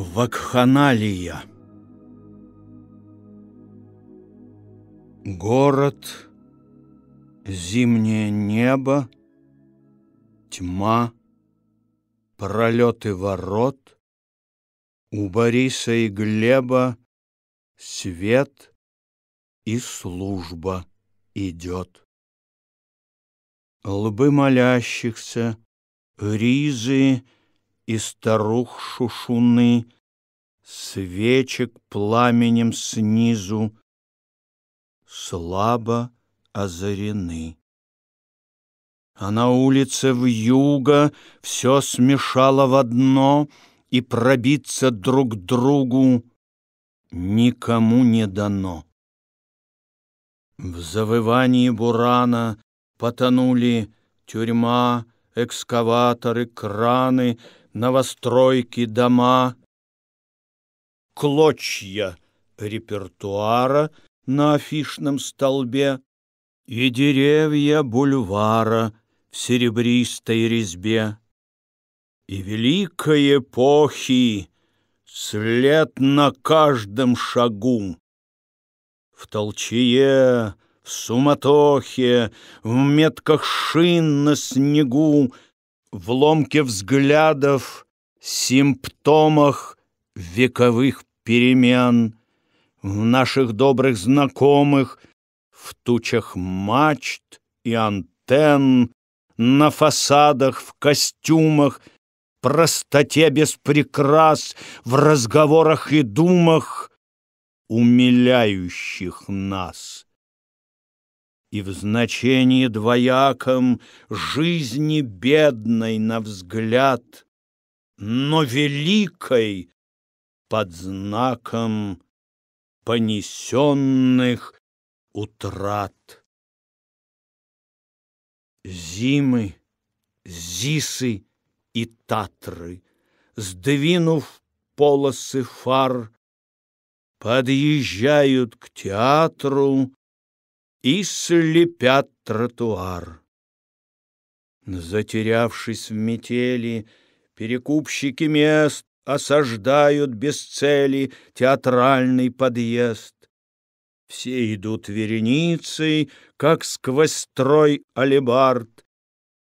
Вакханалия Город, зимнее небо, тьма, пролеты ворот, У Бориса и Глеба свет и служба идет. Лбы молящихся, ризы и старух шушуны, Свечек пламенем снизу слабо озарены. А на улице в юго все смешало в одно, И пробиться друг другу никому не дано. В завывании бурана потонули тюрьма, экскаваторы, краны, новостройки, дома. Клочья репертуара на афишном столбе и деревья бульвара в серебристой резьбе. И великой эпохи след на каждом шагу. В толчее, в суматохе, в метках шин на снегу, в ломке взглядов, симптомах вековых перемен, в наших добрых знакомых, в тучах мачт и антенн, на фасадах, в костюмах, простоте без прикрас, в разговорах и думах, умиляющих нас. И в значении двояком жизни бедной на взгляд, но великой под знаком понесенных утрат. Зимы, зисы и татры, сдвинув полосы фар, подъезжают к театру и слепят тротуар. Затерявшись в метели, перекупщики мест осаждают без цели театральный подъезд. Все идут вереницей, как сквозь строй алебард,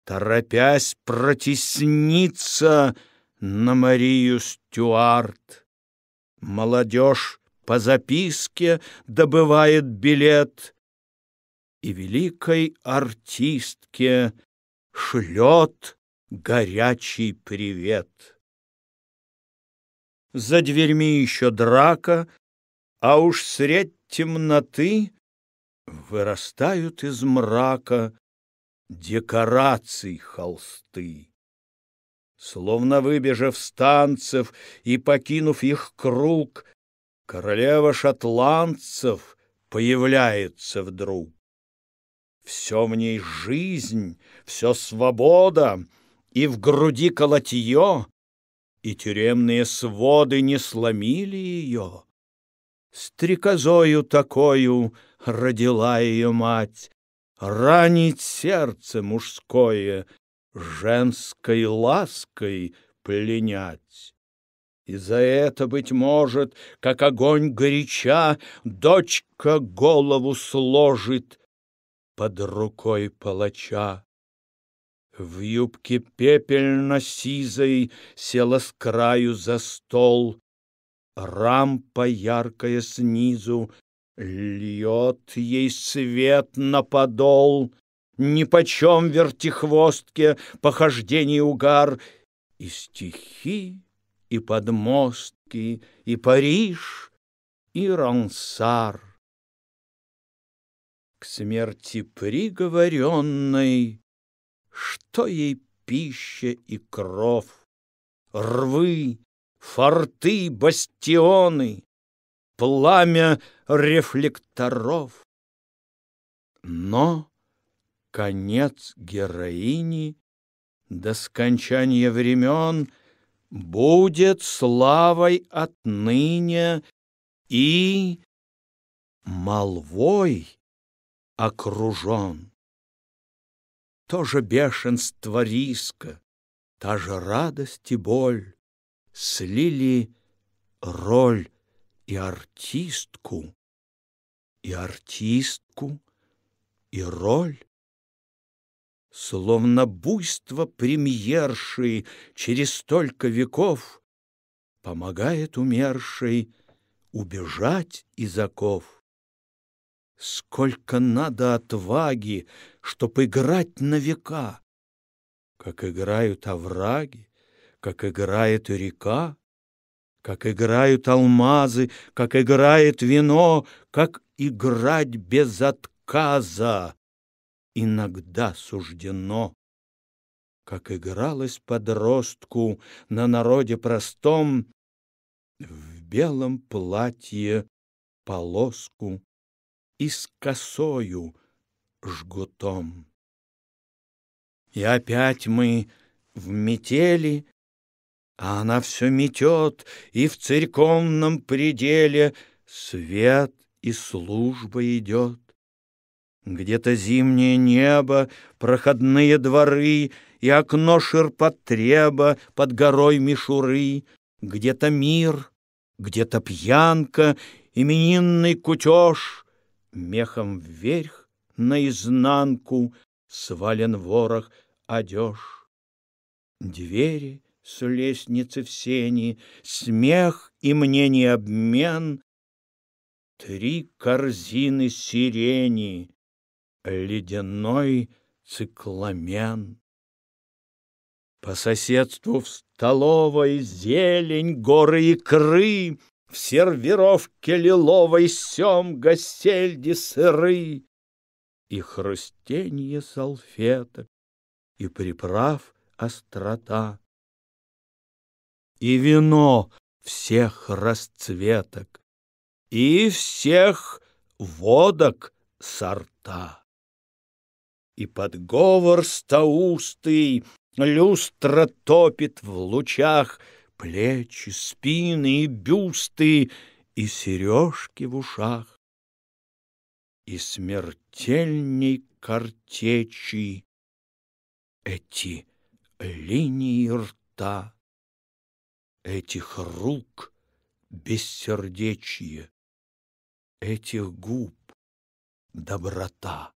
торопясь протесниться на Марию Стюарт. Молодежь по записке добывает билет и великой артистке шлет горячий привет. За дверьми еще драка, а уж средь темноты вырастают из мрака декораций холсты. Словно выбежав с танцев и покинув их круг, королева шотландцев появляется вдруг. Все в ней жизнь, все свобода, и в груди колотье, и тюремные своды не сломили ее. Стрекозою такою родила ее мать, ранить сердце мужское, женской лаской пленять. И за это, быть может, как огонь горяча, дочка голову сложит под рукой палача. В юбке пепельно-сизой села с краю за стол. Рампа яркая снизу льет ей свет на подол. Нипочем вертихвостке похождений угар И стихи, и подмостки, и Париж, и Рансар. К смерти приговоренной что ей пища и кров? Рвы, форты, бастионы, Пламя рефлекторов. Но конец героини До скончания времен Будет славой отныне И молвой окружен то же бешенство риска, та же радость и боль слили роль и артистку, и артистку, и роль. Словно буйство премьерши через столько веков Помогает умершей убежать из оков. Сколько надо отваги, чтоб играть на века, Как играют овраги, как играет река, Как играют алмазы, как играет вино, Как играть без отказа иногда суждено. Как игралось подростку на народе простом В белом платье полоску и с косою жгутом. И опять мы в метели, а она все метет, и в церковном пределе свет и служба идет. Где-то зимнее небо, проходные дворы и окно ширпотреба под горой мишуры, где-то мир, где-то пьянка, именинный кутеж, мехом вверх наизнанку свален ворох одежь. Двери с лестницы в сени, смех и мнение обмен, три корзины сирени, ледяной цикламен. По соседству в столовой зелень, горы икры, В сервировке лиловой семга, сельди сыры, И хрустенье салфеток, и приправ острота, И вино всех расцветок, и всех водок сорта. И подговор стаустый люстра топит в лучах плечи, спины и бюсты и сережки в ушах. И смертельней картечи эти линии рта, этих рук бессердечие, этих губ доброта.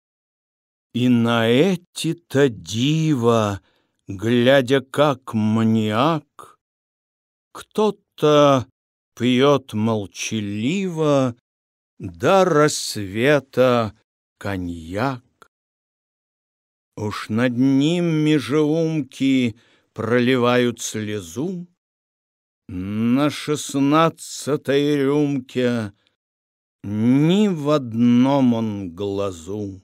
И на эти-то дива, глядя как маниак, Кто-то пьет молчаливо до рассвета коньяк. Уж над ним межеумки проливают слезу, На шестнадцатой рюмке ни в одном он глазу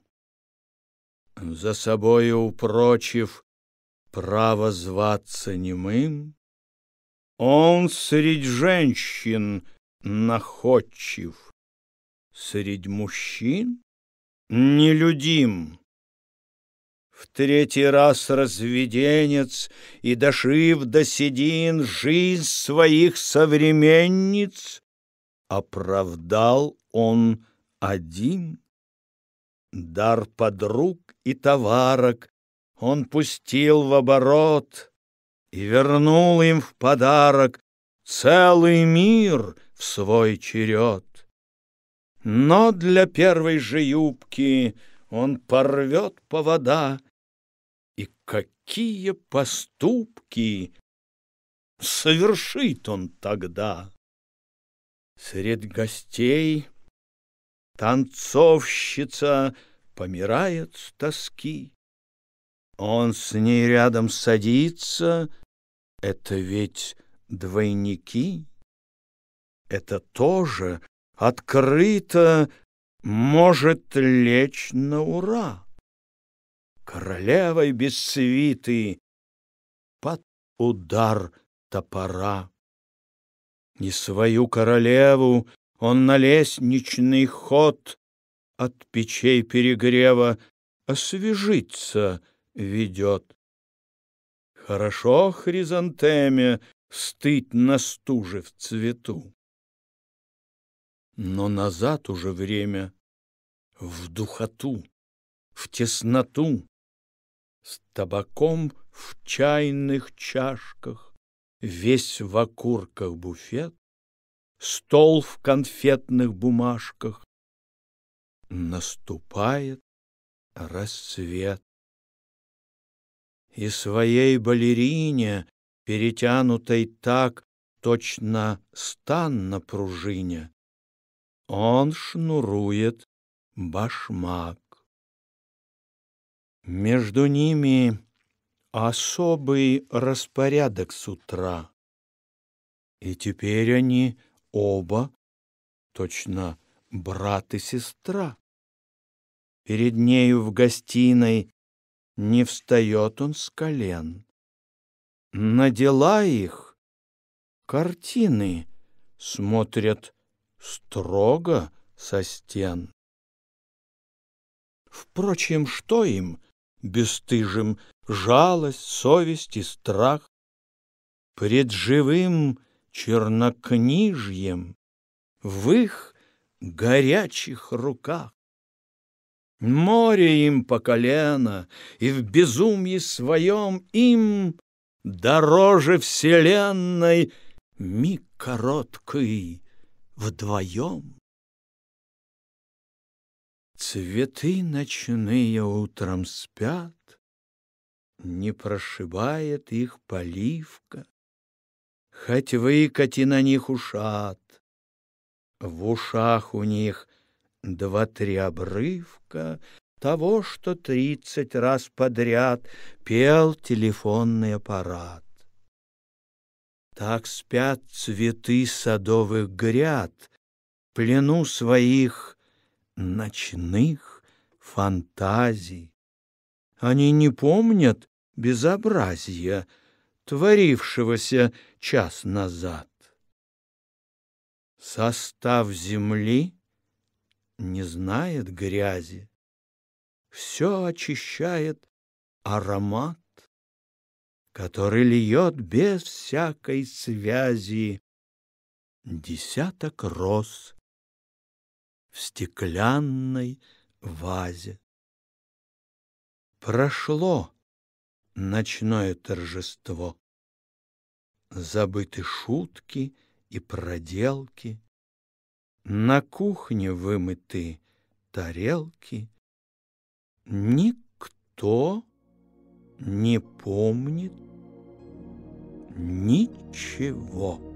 за собою упрочив право зваться немым, он средь женщин находчив, средь мужчин нелюдим. В третий раз разведенец и, дошив до седин жизнь своих современниц, оправдал он один. Дар подруг и товарок он пустил в оборот И вернул им в подарок целый мир в свой черед. Но для первой же юбки он порвет повода, И какие поступки совершит он тогда? Средь гостей Танцовщица помирает с тоски. Он с ней рядом садится, это ведь двойники. Это тоже открыто может лечь на ура. Королевой без свиты под удар топора. Не свою королеву он на лестничный ход от печей перегрева освежиться ведет. Хорошо хризантеме стыть на стуже в цвету. Но назад уже время в духоту, в тесноту, с табаком в чайных чашках, весь в окурках буфет, стол в конфетных бумажках. Наступает рассвет. И своей балерине, перетянутой так, точно стан на пружине, он шнурует башмак. Между ними особый распорядок с утра. И теперь они оба, точно брат и сестра. Перед нею в гостиной не встает он с колен. На дела их картины смотрят строго со стен. Впрочем, что им, бесстыжим, жалость, совесть и страх? Пред живым чернокнижьем в их горячих руках. Море им по колено, и в безумье своем им дороже вселенной миг короткий вдвоем. Цветы ночные утром спят, Не прошибает их поливка, Хоть выкати на них ушат. В ушах у них два-три обрывка Того, что тридцать раз подряд Пел телефонный аппарат. Так спят цветы садовых гряд, Плену своих ночных фантазий. Они не помнят безобразия, творившегося час назад. Состав земли не знает грязи, все очищает аромат, который льет без всякой связи десяток роз в стеклянной вазе. Прошло ночное торжество. Забыты шутки и проделки, На кухне вымыты тарелки. Никто не помнит ничего.